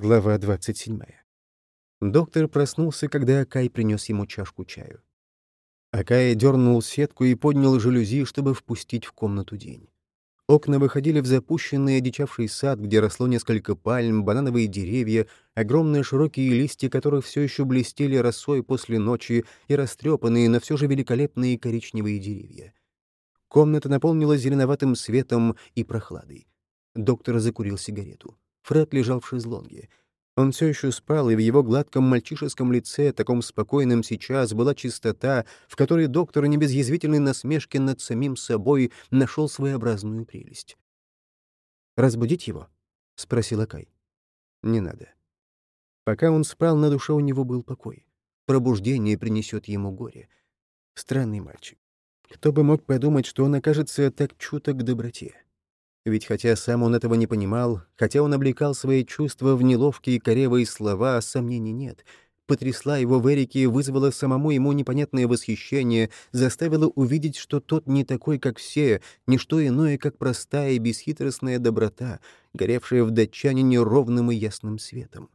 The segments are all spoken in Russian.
Глава 27. Доктор проснулся, когда Акай принес ему чашку чаю. Акай дернул сетку и поднял жалюзи, чтобы впустить в комнату день. Окна выходили в запущенный одичавший сад, где росло несколько пальм, банановые деревья, огромные широкие листья которых все еще блестели росой после ночи и растрепанные, но все же великолепные коричневые деревья. Комната наполнилась зеленоватым светом и прохладой. Доктор закурил сигарету. Фред лежал в шезлонге. Он все еще спал, и в его гладком мальчишеском лице, таком спокойном сейчас, была чистота, в которой доктор не без язвительной насмешки над самим собой нашел своеобразную прелесть. «Разбудить его?» — спросил Акай. «Не надо». Пока он спал, на душе у него был покой. Пробуждение принесет ему горе. Странный мальчик. Кто бы мог подумать, что он окажется так чуток к доброте? Ведь хотя сам он этого не понимал, хотя он облекал свои чувства в неловкие коревые слова, сомнений нет. Потрясла его в Эрике, вызвала самому ему непонятное восхищение, заставила увидеть, что тот не такой, как все, не что иное, как простая и бесхитростная доброта, горевшая в датчанине ровным и ясным светом.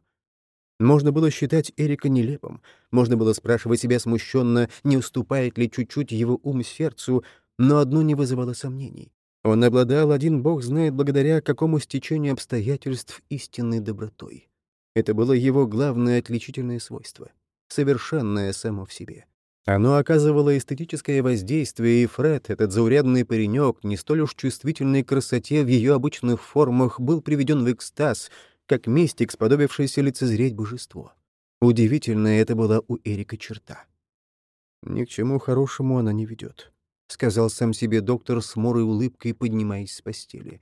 Можно было считать Эрика нелепым, можно было спрашивать себя смущенно, не уступает ли чуть-чуть его ум сердцу, но одно не вызывало сомнений. Он обладал, один бог знает, благодаря какому стечению обстоятельств истинной добротой. Это было его главное отличительное свойство — совершенное само в себе. Оно оказывало эстетическое воздействие, и Фред, этот заурядный паренек, не столь уж чувствительной красоте в ее обычных формах, был приведен в экстаз, как мистик, сподобившийся лицезреть божество. Удивительная это была у Эрика черта. Ни к чему хорошему она не ведет. — сказал сам себе доктор с морой улыбкой, поднимаясь с постели.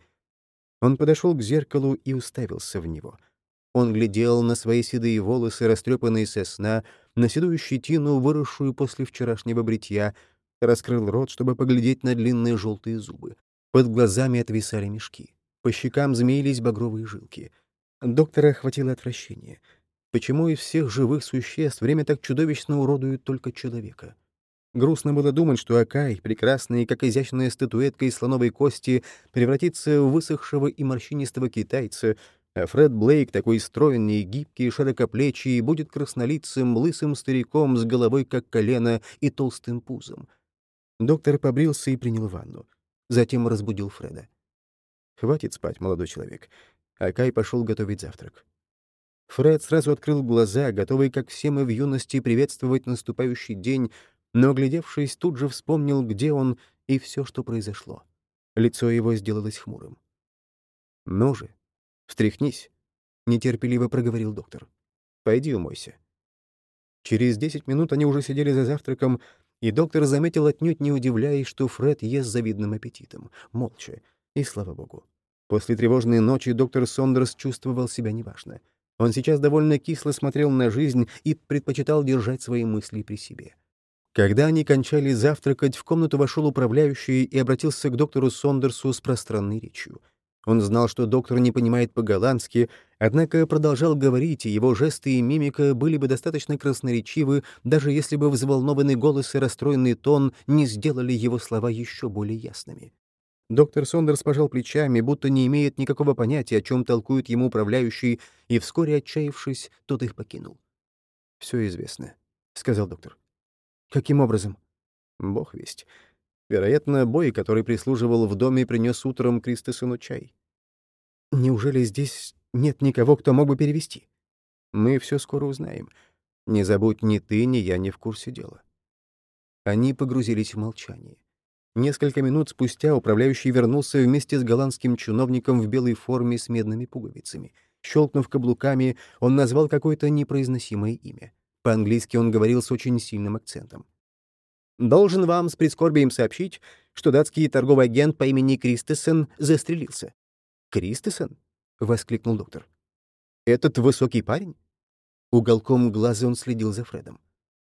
Он подошел к зеркалу и уставился в него. Он глядел на свои седые волосы, растрепанные со сна, на седую щетину, выросшую после вчерашнего бритья, раскрыл рот, чтобы поглядеть на длинные желтые зубы. Под глазами отвисали мешки. По щекам змеились багровые жилки. Доктора охватило отвращение. Почему из всех живых существ время так чудовищно уродует только человека? Грустно было думать, что Акай, прекрасный, как изящная статуэтка из слоновой кости, превратится в высохшего и морщинистого китайца, а Фред Блейк, такой стройный, гибкий, широкоплечий, будет краснолицым, лысым стариком с головой как колено и толстым пузом. Доктор побрился и принял ванну. Затем разбудил Фреда. «Хватит спать, молодой человек». Акай пошел готовить завтрак. Фред сразу открыл глаза, готовый, как все мы в юности, приветствовать наступающий день, но, оглядевшись, тут же вспомнил, где он и все, что произошло. Лицо его сделалось хмурым. «Ну же, встряхнись», — нетерпеливо проговорил доктор. «Пойди умойся». Через десять минут они уже сидели за завтраком, и доктор заметил отнюдь не удивляясь, что Фред ест завидным аппетитом, молча, и слава богу. После тревожной ночи доктор Сондерс чувствовал себя неважно. Он сейчас довольно кисло смотрел на жизнь и предпочитал держать свои мысли при себе. Когда они кончали завтракать, в комнату вошел управляющий и обратился к доктору Сондерсу с пространной речью. Он знал, что доктор не понимает по-голландски, однако продолжал говорить, и его жесты и мимика были бы достаточно красноречивы, даже если бы взволнованный голос и расстроенный тон не сделали его слова еще более ясными. Доктор Сондерс пожал плечами, будто не имеет никакого понятия, о чем толкует ему управляющий, и вскоре, отчаявшись, тот их покинул. «Все известно», — сказал доктор. Каким образом? Бог весть. Вероятно, бой, который прислуживал в доме, принес утром Кристосону чай. Неужели здесь нет никого, кто мог бы перевести? Мы все скоро узнаем. Не забудь, ни ты, ни я не в курсе дела. Они погрузились в молчание. Несколько минут спустя управляющий вернулся вместе с голландским чиновником в белой форме с медными пуговицами. Щелкнув каблуками, он назвал какое-то непроизносимое имя. По-английски он говорил с очень сильным акцентом. «Должен вам с прискорбием сообщить, что датский торговый агент по имени Кристесен застрелился». «Кристесен?» — воскликнул доктор. «Этот высокий парень?» Уголком глаза он следил за Фредом.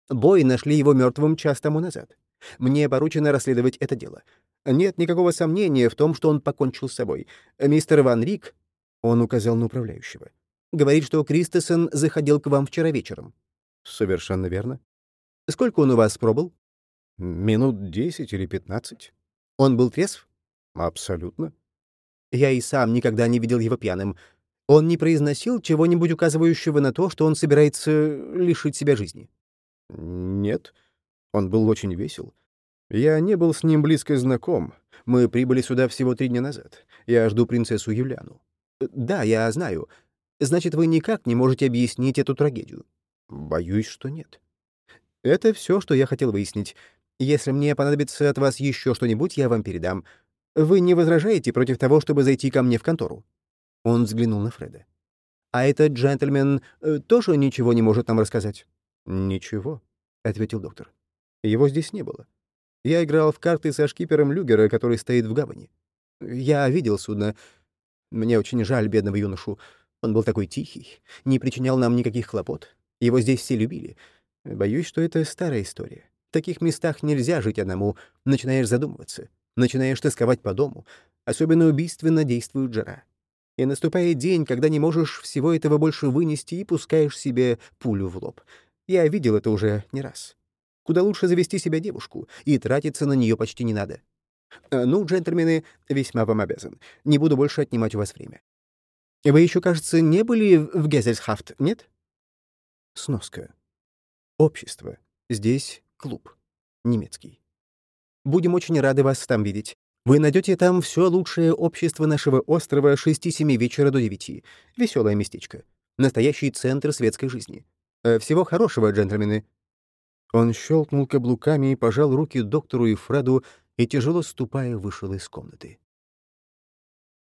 «Бой нашли его мертвым час тому назад. Мне поручено расследовать это дело. Нет никакого сомнения в том, что он покончил с собой. Мистер Ван Рик...» — он указал на управляющего. «Говорит, что Кристесен заходил к вам вчера вечером». Совершенно верно. Сколько он у вас пробыл? Минут десять или пятнадцать. Он был трезв? Абсолютно. Я и сам никогда не видел его пьяным. Он не произносил чего-нибудь указывающего на то, что он собирается лишить себя жизни? Нет. Он был очень весел. Я не был с ним близко знаком. Мы прибыли сюда всего три дня назад. Я жду принцессу Юлиану. Да, я знаю. Значит, вы никак не можете объяснить эту трагедию? Боюсь, что нет. Это все, что я хотел выяснить. Если мне понадобится от вас еще что-нибудь, я вам передам. Вы не возражаете против того, чтобы зайти ко мне в контору?» Он взглянул на Фреда. «А этот джентльмен э, тоже ничего не может нам рассказать?» «Ничего», — ответил доктор. «Его здесь не было. Я играл в карты со шкипером Люгера, который стоит в гавани. Я видел судно. Мне очень жаль бедного юношу. Он был такой тихий, не причинял нам никаких хлопот. Его здесь все любили. Боюсь, что это старая история. В таких местах нельзя жить одному. Начинаешь задумываться, начинаешь тосковать по дому. Особенно убийственно действует жара. И наступает день, когда не можешь всего этого больше вынести и пускаешь себе пулю в лоб. Я видел это уже не раз. Куда лучше завести себе девушку, и тратиться на нее почти не надо. Э, ну, джентльмены, весьма вам обязан. Не буду больше отнимать у вас время. Вы еще, кажется, не были в Гезельсхафт, нет? Сноска. Общество. Здесь клуб. Немецкий. Будем очень рады вас там видеть. Вы найдете там все лучшее общество нашего острова с 6-7 вечера до 9. Веселое местечко. Настоящий центр светской жизни. Э, всего хорошего, джентльмены. Он щелкнул каблуками и пожал руки доктору и Фреду и, тяжело ступая, вышел из комнаты.